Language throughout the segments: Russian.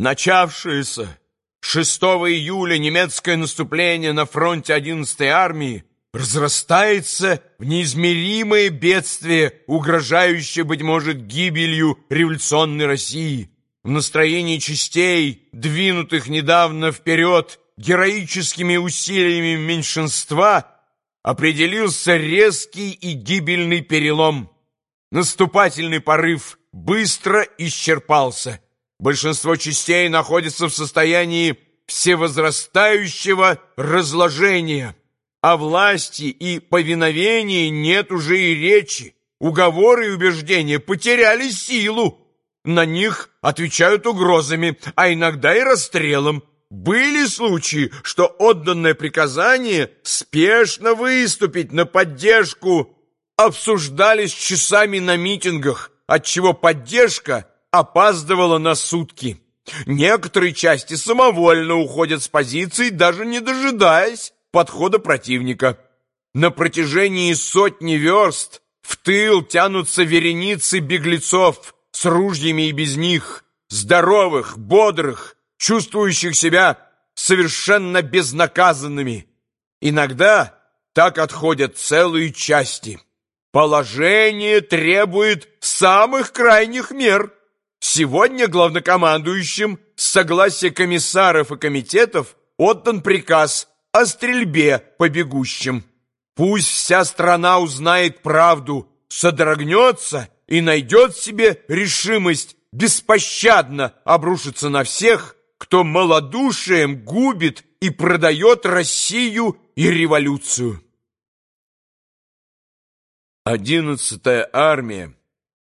Начавшееся 6 июля немецкое наступление на фронте 11-й армии разрастается в неизмеримое бедствие, угрожающее, быть может, гибелью революционной России. В настроении частей, двинутых недавно вперед героическими усилиями меньшинства, определился резкий и гибельный перелом. Наступательный порыв быстро исчерпался. Большинство частей находится в состоянии всевозрастающего разложения. О власти и повиновении нет уже и речи. Уговоры и убеждения потеряли силу. На них отвечают угрозами, а иногда и расстрелом. Были случаи, что отданное приказание спешно выступить на поддержку обсуждались часами на митингах, отчего поддержка опаздывала на сутки. Некоторые части самовольно уходят с позиций, даже не дожидаясь подхода противника. На протяжении сотни верст в тыл тянутся вереницы беглецов с ружьями и без них, здоровых, бодрых, чувствующих себя совершенно безнаказанными. Иногда так отходят целые части. Положение требует самых крайних мер. Сегодня главнокомандующим с согласия комиссаров и комитетов отдан приказ о стрельбе по бегущим. Пусть вся страна узнает правду, содрогнется и найдет себе решимость беспощадно обрушиться на всех, кто малодушием губит и продает Россию и революцию. Одиннадцатая армия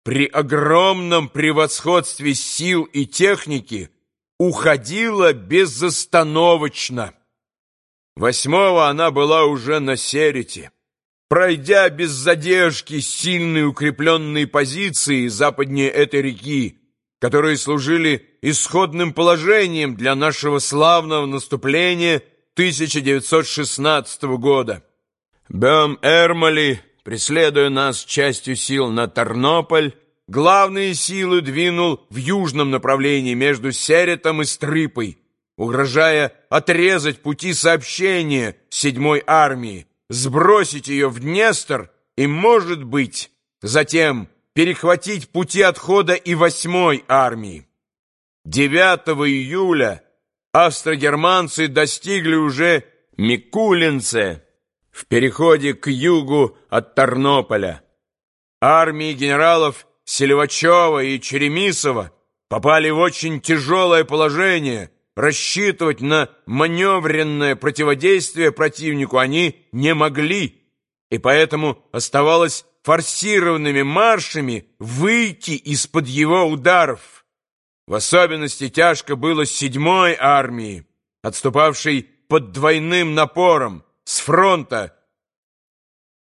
при огромном превосходстве сил и техники уходила безостановочно. Восьмого она была уже на Серете. Пройдя без задержки сильные укрепленные позиции западнее этой реки, которые служили исходным положением для нашего славного наступления 1916 года. Бем-Эрмали преследуя нас частью сил на Тарнополь, главные силы двинул в южном направлении между Серетом и Стрыпой, угрожая отрезать пути сообщения седьмой армии, сбросить ее в Днестр и, может быть, затем перехватить пути отхода и восьмой армии. 9 июля австрогерманцы достигли уже Микулинце, в переходе к югу от Тарнополя. Армии генералов Селивачева и Черемисова попали в очень тяжелое положение. Рассчитывать на маневренное противодействие противнику они не могли, и поэтому оставалось форсированными маршами выйти из-под его ударов. В особенности тяжко было седьмой армии, отступавшей под двойным напором, с фронта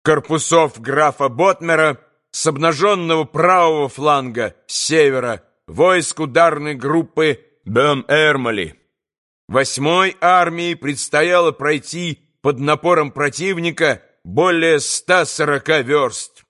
корпусов графа Ботмера с обнаженного правого фланга севера войск ударной группы Бен-Эрмали. Восьмой армии предстояло пройти под напором противника более 140 верст.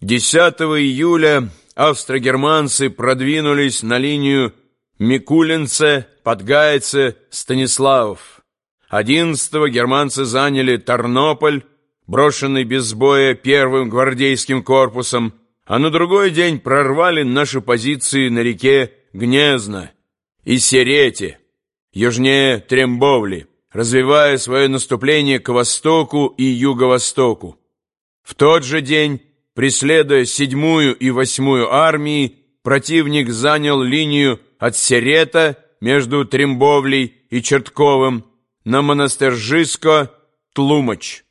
10 июля австрогерманцы продвинулись на линию Микулинце, Подгайце, Станиславов. Одиннадцатого германцы заняли Тарнополь, брошенный без боя первым гвардейским корпусом, а на другой день прорвали наши позиции на реке Гнезно и Серете, южнее Трембовли, развивая свое наступление к востоку и юго-востоку. В тот же день, преследуя седьмую и восьмую армии, противник занял линию от Серета между Трембовлей и Чертковым на Монастыржиско Тлумач.